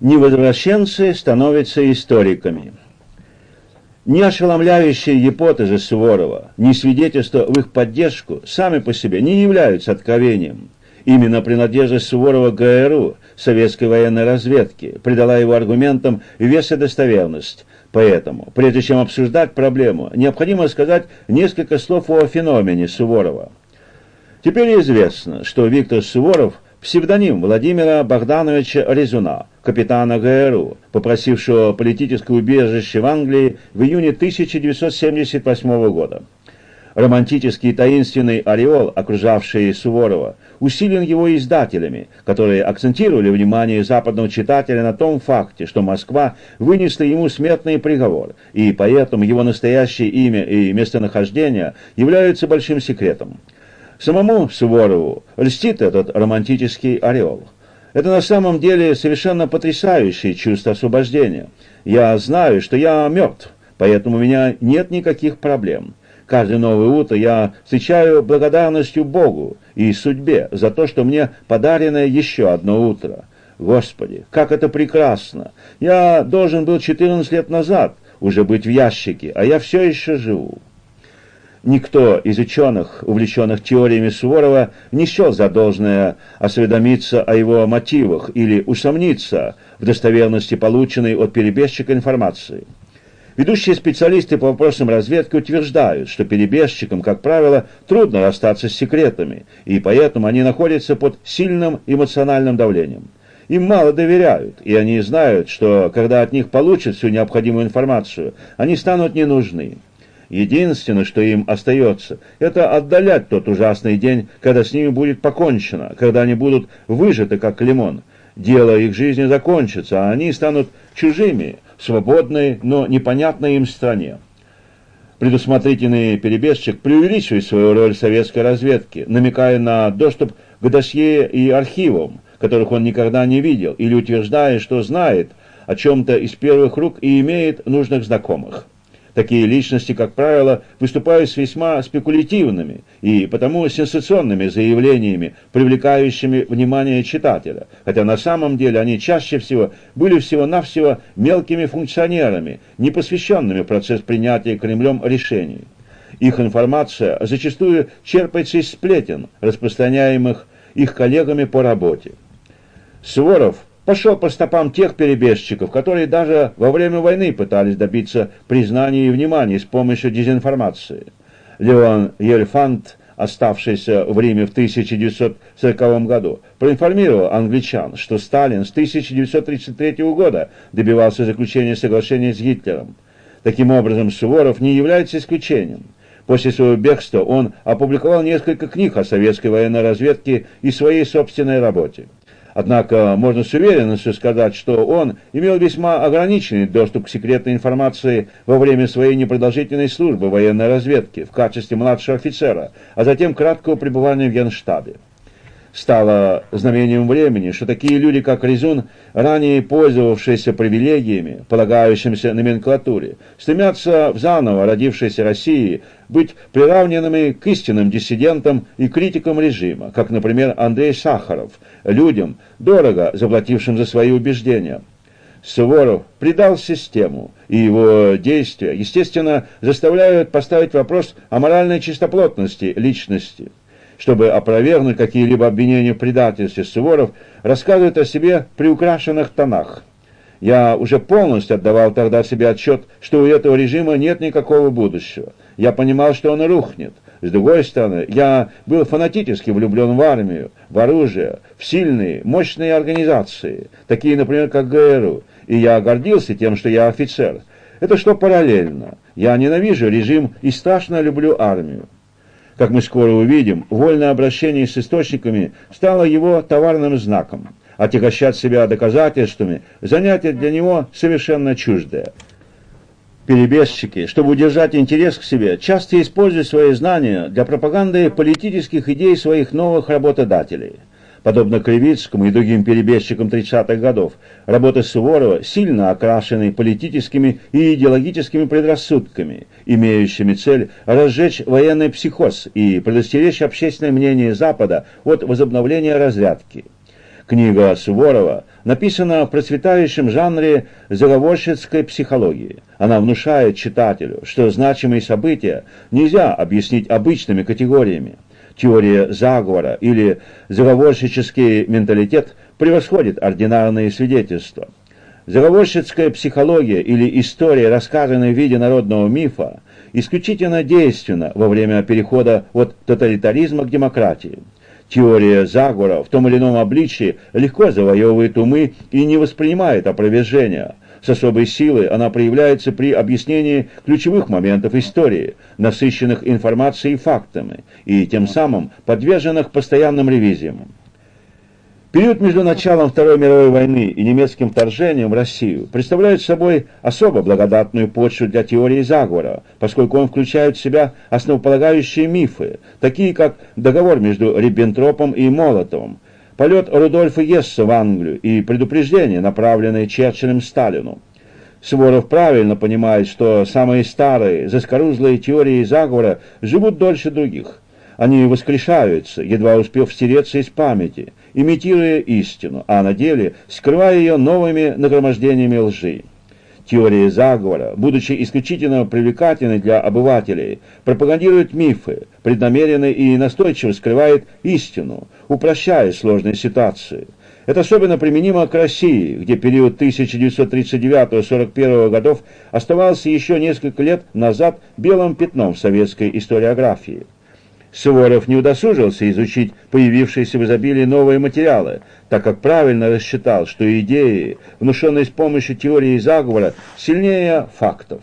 невозвращенцы становятся историками. Ни ошеломляющие гипотезы Суворова, ни свидетельства в их поддержку сами по себе не являются откровением. Именно принадлежность Суворова к ГРУ, советской военной разведки, придала его аргументам вес и достоверность. Поэтому, прежде чем обсуждать проблему, необходимо сказать несколько слов о феномене Суворова. Теперь известно, что Виктор Суворов – псевдоним Владимира Богдановича Резуна, капитана ГРУ, попросившего политическое убежище в Англии в июне 1978 года. Романтический таинственный ореол, окружавший Суворова, усилен его издателями, которые акцентировали внимание западного читателя на том факте, что Москва вынесла ему смертный приговор, и поэтому его настоящее имя и местонахождение являются большим секретом. Самому Суворову льстит этот романтический орел. Это на самом деле совершенно потрясающее чувство освобождения. Я знаю, что я мертв, поэтому у меня нет никаких проблем. Каждое новое утро я встречаю благодарностью Богу и судьбе за то, что мне подарено еще одно утро. Господи, как это прекрасно! Я должен был 14 лет назад уже быть в ящике, а я все еще живу. Никто из ученых, увлеченных теориями Суворова, не счел за должное осведомиться о его мотивах или усомниться в достоверности полученной от перебежчика информации. Ведущие специалисты по вопросам разведки утверждают, что перебежчикам, как правило, трудно расстаться с секретами, и поэтому они находятся под сильным эмоциональным давлением. Им мало доверяют, и они знают, что когда от них получат всю необходимую информацию, они станут не. Единственное, что им остается, это отдалять тот ужасный день, когда с ними будет покончено, когда они будут выжаты, как лимон. Дело их жизни закончится, а они станут чужими, свободной, но непонятной им стране. Предусмотрительный перебежчик преувеличивает свою роль советской разведки, намекая на доступ к досье и архивам, которых он никогда не видел, или утверждая, что знает о чем-то из первых рук и имеет нужных знакомых. Такие личности, как правило, выступают с весьма спекулятивными и потому сенсационными заявлениями, привлекающими внимание читателя, хотя на самом деле они чаще всего были всего-навсего мелкими функционерами, не посвященными процесс принятия Кремлем решений. Их информация зачастую черпается из сплетен, распространяемых их коллегами по работе. Суворов пошел по стопам тех перебежчиков, которые даже во время войны пытались добиться признания и внимания с помощью дезинформации. Леон Ельфант, оставшийся в Риме в 1940 году, проинформировал англичан, что Сталин с 1933 года добивался заключения соглашения с Гитлером. Таким образом, Суворов не является исключением. После своего бегства он опубликовал несколько книг о советской военной разведке и своей собственной работе. Однако можно с уверенностью сказать, что он имел весьма ограниченный доступ к секретной информации во время своей непродолжительной службы военной разведки в качестве младшего офицера, а затем краткого пребывания в Генштабе. Стало знамением времени, что такие люди, как Резун, ранее пользовавшиеся привилегиями, полагающимися номенклатуре, стремятся в заново родившейся России быть приравненными к истинным диссидентам и критикам режима, как, например, Андрей Сахаров, людям, дорого заплатившим за свои убеждения. Суворов предал систему, и его действия, естественно, заставляют поставить вопрос о моральной чистоплотности личности чтобы опровергнуть какие-либо обвинения в предательстве, Суворов рассказывает о себе при украшенных тонах. Я уже полностью отдавал тогда себе отчет, что у этого режима нет никакого будущего. Я понимал, что он рухнет. С другой стороны, я был фанатически влюблен в армию, в оружие, в сильные, мощные организации, такие, например, как ГРУ, и я гордился тем, что я офицер. Это что параллельно. Я ненавижу режим и страшно люблю армию. Как мы скоро увидим, вольное обращение с источниками стало его товарным знаком. Отягощать себя доказательствами – занятие для него совершенно чуждое. Перебежчики, чтобы удержать интерес к себе, часто используют свои знания для пропаганды политических идей своих новых работодателей – подобно Кривицкому и другим перебежчикам 30-х годов, работа Суворова сильно окрашены политическими и идеологическими предрассудками, имеющими цель разжечь военный психоз и предостеречь общественное мнение Запада от возобновления разрядки. Книга Суворова написана в процветающем жанре заговорщицкой психологии. Она внушает читателю, что значимые события нельзя объяснить обычными категориями. Теория заговора или заговорщический менталитет превосходит ординарные свидетельства. Заговорщицкая психология или история, рассказанная в виде народного мифа, исключительно действенна во время перехода от тоталитаризма к демократии. Теория заговора в том или ином обличии легко завоевывает умы и не воспринимает опровержения. С особой силой она проявляется при объяснении ключевых моментов истории, насыщенных информацией и фактами, и тем самым подверженных постоянным ревизиям. Период между началом Второй мировой войны и немецким вторжением в Россию представляет собой особо благодатную почву для теории заговора, поскольку он включает в себя основополагающие мифы, такие как договор между Риббентропом и Молотовым, полет Рудольфа Гесса в Англию и предупреждение, направленное Черчиллем Сталину. Суворов правильно понимает, что самые старые, заскорузлые теории заговора живут дольше других. Они воскрешаются, едва успев стереться из памяти – имитируя истину, а на деле скрывая ее новыми нагромождениями лжи. Теория заговора, будучи исключительно привлекательной для обывателей, пропагандирует мифы, преднамеренно и настойчиво скрывает истину, упрощая сложные ситуации. Это особенно применимо к России, где период 1939-41 годов оставался еще несколько лет назад белым пятном в советской историографии. Суворов не удосужился изучить появившиеся в изобилии новые материалы, так как правильно рассчитал, что идеи, внушенные с помощью теории заговора, сильнее фактов.